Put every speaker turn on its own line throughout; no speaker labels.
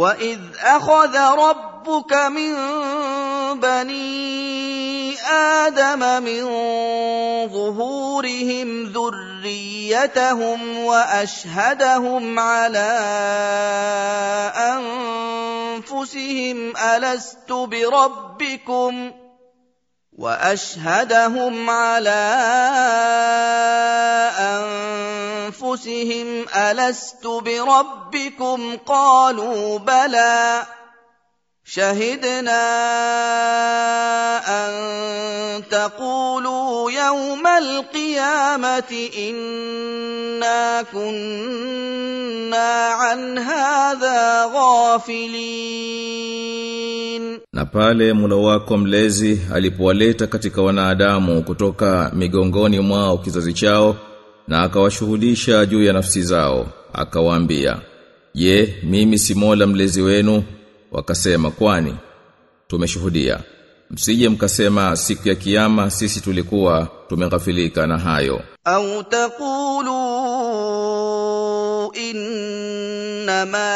واذ اخذ ربك من بني آدم من ظهورهم ذريتهم واشهدهم على انفسهم الست بربكم واشهدهم على انفسهم الست بربكم قالوا بلى شهدنا ان تقولوا يوم القيامه انا كنا عن هذا غافلين
Na pale Mola wako mlezi alipowaleta katika wanadamu kutoka migongoni mwao kizazi chao na akawashuhudisha juu ya nafsi zao akawaambia je mimi si Mola mlezi wenu? Wakasema kwani tumeshuhudia. Msije mkasema siku ya kiyama sisi tulikuwa tumeghafilika na hayo.
Au taqulu innama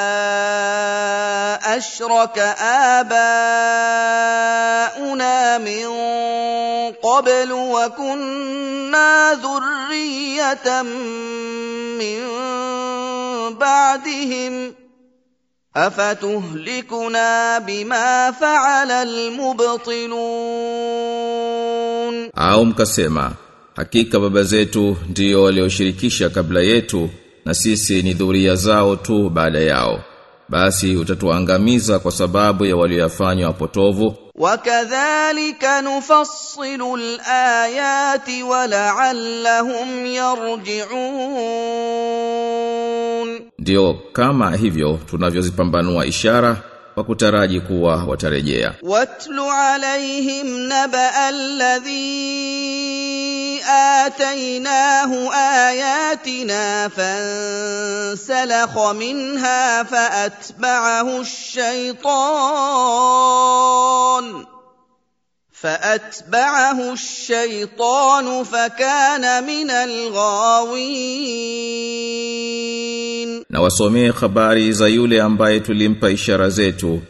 ashraka abauna min qablu wa kunna dhur ذرية من بعدهم أفتهلكنا بما فعل المبطلون
au mkasema hakika baba zetu ndio walioshirikisha kabla yetu na sisi ni dhuria zao tu baada yao basi utatuangamiza kwa sababu ya walioyafanywa wapotovu
وكذلك نفصل الآيات ولعلهم يرجعون
ndio kama hivyo tunavyozipambanua ishara kwa kutaraji kuwa watarejea
واتل عليهم نبأ الذي آتيناه آياتنا فانسلخ منها فأتبعه الشيطان فأتبعه الشيطان فكان من الغاوين.
Na wasomee habari za yule ambaye tulimpa ishara zetu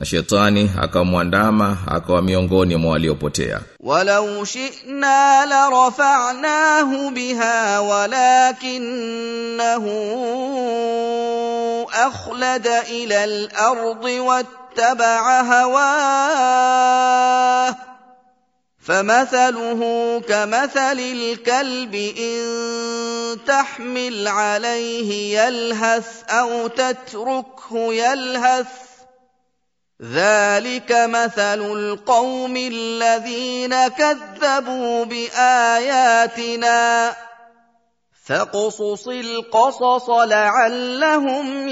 na shetani akamwandama akawa miongoni mwa waliopotea.
ولو شئنا لرفعناه بها ولكنه اخلد إلى الأرض واتبع هواه فمثله كمثل الكلب ان تحمل عليه يلهث أو تتركه يلهث ذلك مثل القوم الذين كذبوا باياتنا فاقصص القصص لعلهم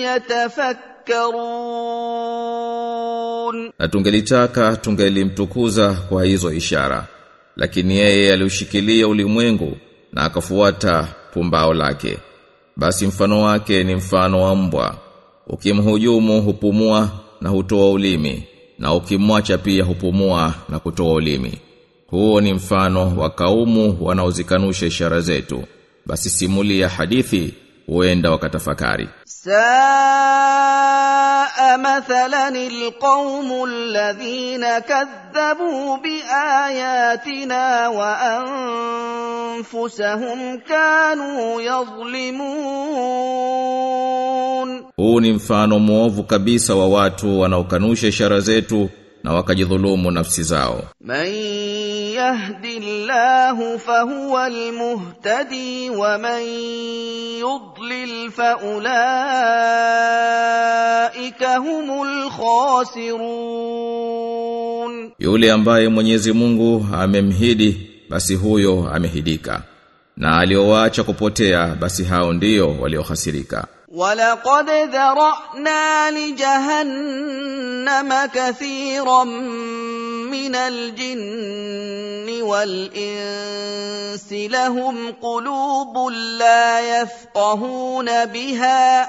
يتفكرون
na tungelitaka tungelimtukuza kwa hizo ishara lakini yeye aliushikilia ulimwengu na akafuata pumbao lake basi mfano wake ni mfano wa mbwa ukimhujumu hupumua na hutoa ulimi na ukimwacha pia hupumua na kutoa ulimi. Huo ni mfano wa kaumu wanaozikanusha ishara zetu. Basi simulia hadithi huenda wakatafakari.
Saa mathalan alqaumu alladhina kadhabu biayatina wa anfusahum kanu yadhlimun.
Huu ni mfano muovu kabisa wa watu wanaokanusha ishara zetu na wakajidhulumu nafsi zao.
Man yahdillahu fahuwa almuhtadi wa man yudlil faulaika humul khasirun,
yule ambaye Mwenyezi Mungu amemhidi basi huyo amehidika, na aliowaacha kupotea basi hao ndio waliohasirika.
ولقد ذرأنا لجهنم كثيرا من الجن والإنس لهم قلوب لا يفقهون بها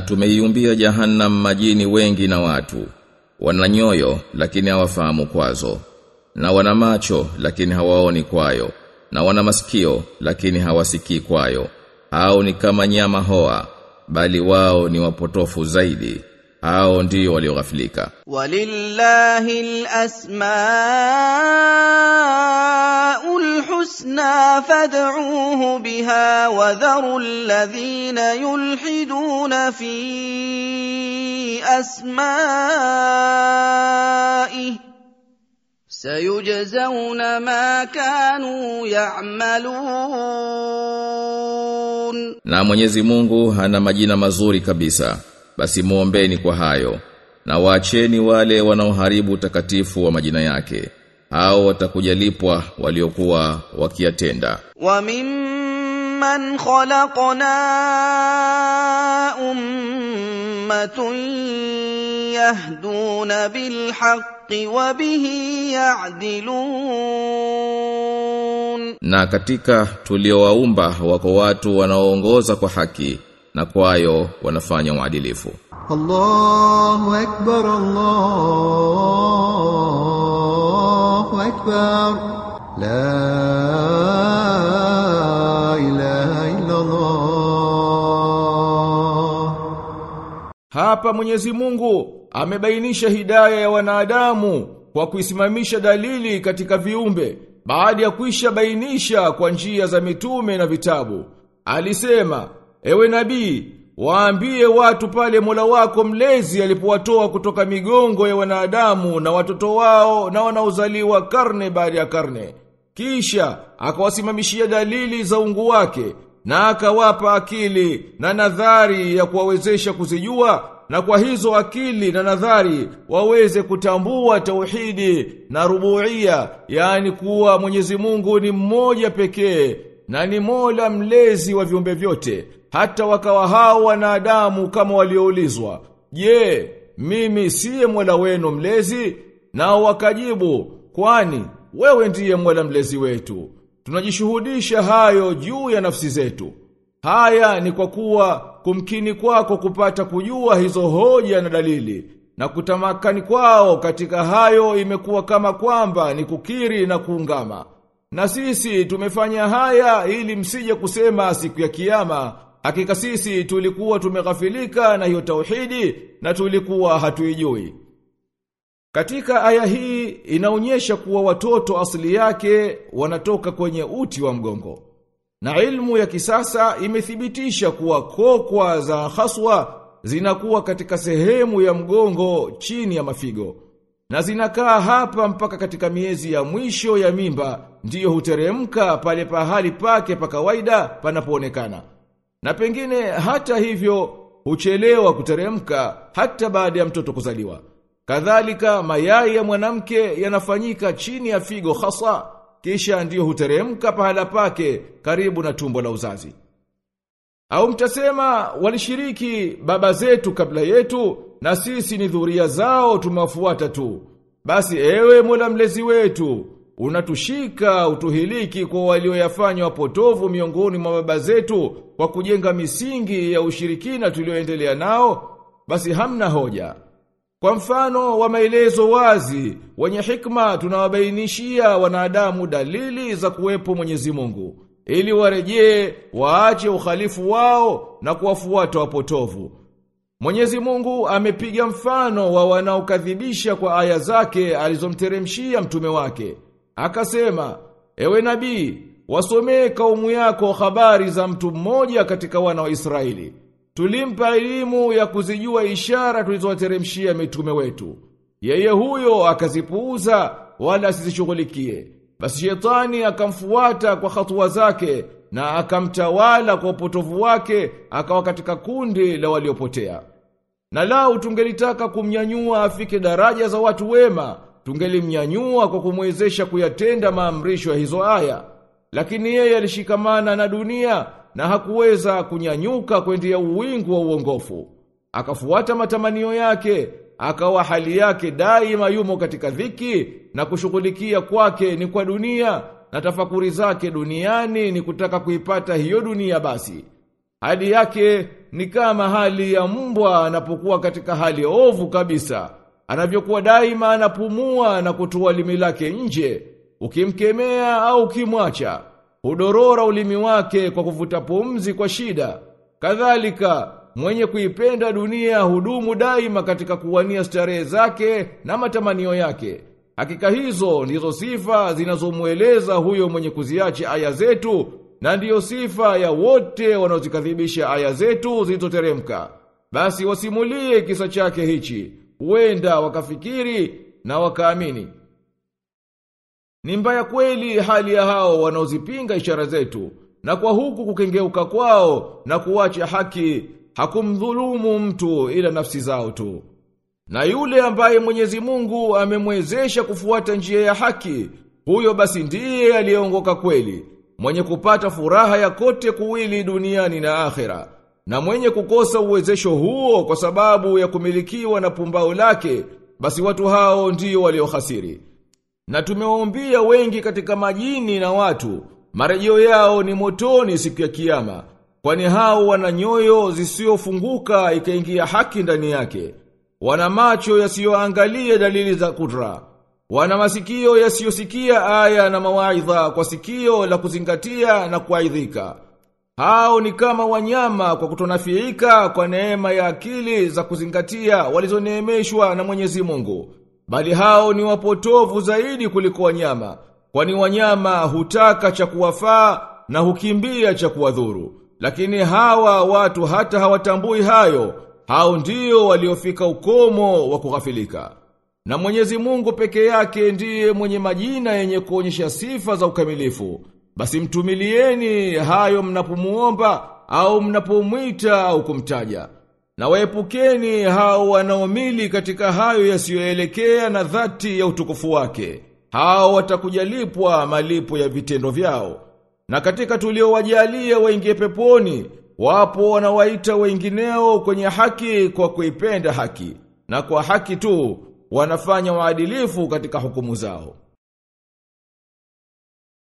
Tumeiumbia jahannam majini wengi na watu. Wana nyoyo lakini hawafahamu kwazo. Na wana macho lakini hawaoni kwayo. Na wana masikio lakini hawasikii kwayo. au ni kama nyama hoa, bali wao ni wapotofu zaidi Hao ndio walioghafilika.
ولله الأسماء الحسنى فادعوه بها وذروا الذين يلحدون في أسمائه سيجزون ما كانوا يعملون
Na Mwenyezi Mungu hana majina mazuri kabisa, basi muombeni kwa hayo na waacheni wale wanaoharibu utakatifu wa majina yake. Hao watakujalipwa waliokuwa wakiyatenda.
Wa mimman khalaqna ummatun yahduna bilhaqqi wa bihi ya'dilun.
Na katika tuliowaumba wako watu wanaoongoza kwa haki na kwayo wanafanya uadilifu.
Allahu akbar Allahu akbar. La ilaha illa Allah
Hapa Mwenyezi Mungu amebainisha hidaya ya wanadamu kwa kuisimamisha dalili katika viumbe baada ya kuisha bainisha kwa njia za mitume na vitabu. Alisema ewe nabii, waambie watu pale Mola wako mlezi alipowatoa kutoka migongo ya wanadamu na watoto wao na wanaozaliwa karne baada ya karne. Kisha akawasimamishia dalili za ungu wake na akawapa akili na nadhari ya kuwawezesha kuzijua na kwa hizo akili na nadhari waweze kutambua tauhidi na rubuia yani kuwa Mwenyezi Mungu ni mmoja pekee na ni Mola mlezi wa viumbe vyote hata wakawa hao wanadamu kama walioulizwa je mimi siye Mola wenu mlezi? Nao wakajibu kwani wewe ndiye Mola mlezi wetu. Tunajishuhudisha hayo juu ya nafsi zetu. Haya ni kwa kuwa kumkini kwako kupata kujua hizo hoja na dalili na kutamakani kwao katika hayo imekuwa kama kwamba ni kukiri na kuungama. Na sisi tumefanya haya ili msije kusema siku ya kiyama hakika sisi tulikuwa tumeghafilika na hiyo tauhidi na tulikuwa hatuijui katika aya hii inaonyesha kuwa watoto asili yake wanatoka kwenye uti wa mgongo. Na ilmu ya kisasa imethibitisha kuwa kokwa za haswa zinakuwa katika sehemu ya mgongo chini ya mafigo. Na zinakaa hapa mpaka katika miezi ya mwisho ya mimba ndiyo huteremka pale pahali pake pa kawaida panapoonekana. Na pengine hata hivyo huchelewa kuteremka hata baada ya mtoto kuzaliwa. Kadhalika mayai ya mwanamke yanafanyika chini ya figo hasa kisha ndiyo huteremka pahala pake karibu na tumbo la uzazi. Au mtasema walishiriki baba zetu kabla yetu na sisi ni dhuria zao tumewafuata tu. Basi ewe Mola mlezi wetu, unatushika utuhiliki kwa walioyafanya wapotovu miongoni mwa baba zetu kwa kujenga misingi ya ushirikina tulioendelea nao, basi hamna hoja. Kwa mfano wa maelezo wazi, wenye hikma tunawabainishia wanadamu dalili za kuwepo Mwenyezi Mungu, ili warejee waache uhalifu wao na kuwafuata wapotovu. Mwenyezi Mungu amepiga mfano wa wanaokadhibisha kwa aya zake alizomteremshia mtume wake. Akasema, ewe nabii, wasomee kaumu yako habari za mtu mmoja katika wana wa Israeli. Tulimpa elimu ya kuzijua ishara tulizowateremshia mitume wetu. Yeye huyo akazipuuza wala asizishughulikie. Basi shetani akamfuata kwa hatua zake na akamtawala kwa upotovu wake akawa katika kundi la waliopotea. Na lau tungelitaka kumnyanyua afike daraja za watu wema, tungelimnyanyua kwa kumwezesha kuyatenda maamrisho ya hizo aya. Lakini yeye alishikamana na dunia na hakuweza kunyanyuka kwendea uwingu wa uongofu. akafuata matamanio yake, akawa hali yake daima yumo katika dhiki na kushughulikia kwake ni kwa dunia na tafakuri zake duniani ni kutaka kuipata hiyo dunia basi. Hali yake ni kama hali ya mbwa anapokuwa katika hali ovu kabisa. Anavyokuwa daima anapumua na kutoa limi lake nje, ukimkemea au ukimwacha, hudorora ulimi wake kwa kuvuta pumzi kwa shida. Kadhalika, mwenye kuipenda dunia hudumu daima katika kuwania starehe zake na matamanio yake. Hakika hizo ndizo sifa zinazomweleza huyo mwenye kuziacha aya zetu na ndiyo sifa ya wote wanaozikadhibisha aya zetu zilizoteremka. Basi wasimulie kisa chake hichi, huenda wakafikiri na wakaamini. Ni mbaya kweli hali ya hao wanaozipinga ishara zetu, na kwa huku kukengeuka kwao na kuwacha haki, hakumdhulumu mtu ila nafsi zao tu. Na yule ambaye Mwenyezi Mungu amemwezesha kufuata njia ya haki, huyo basi ndiye aliyeongoka kweli, mwenye kupata furaha ya kote kuwili duniani na akhera, na mwenye kukosa uwezesho huo kwa sababu ya kumilikiwa na pumbao lake, basi watu hao ndio waliohasiri. Na tumewaombia wengi katika majini na watu, marejeo yao ni motoni siku ya kiyama, kwani hao wana nyoyo zisiyofunguka ikaingia haki ndani yake. Wana macho yasiyoangalia dalili za kudra. Wana masikio yasiyosikia aya na mawaidha kwa sikio la kuzingatia na kuaidhika. Hao ni kama wanyama kwa kutonafiika kwa neema ya akili za kuzingatia walizoneemeshwa na Mwenyezi Mungu. Bali hao ni wapotovu zaidi kuliko wanyama, kwani wanyama hutaka cha kuwafaa na hukimbia cha kuwadhuru. Lakini hawa watu hata hawatambui hayo, hao ndio waliofika ukomo wa kughafilika. Na Mwenyezi Mungu peke yake ndiye mwenye majina yenye kuonyesha sifa za ukamilifu. Basi mtumilieni hayo mnapomuomba au mnapomwita au kumtaja. Na waepukeni hao wanaomili katika hayo yasiyoelekea na dhati ya utukufu wake. Hao watakujalipwa malipo ya vitendo vyao. Na katika tuliowajalia waingie peponi, wapo wanawaita wengineo kwenye haki kwa kuipenda haki. Na kwa haki tu, wanafanya waadilifu katika hukumu zao.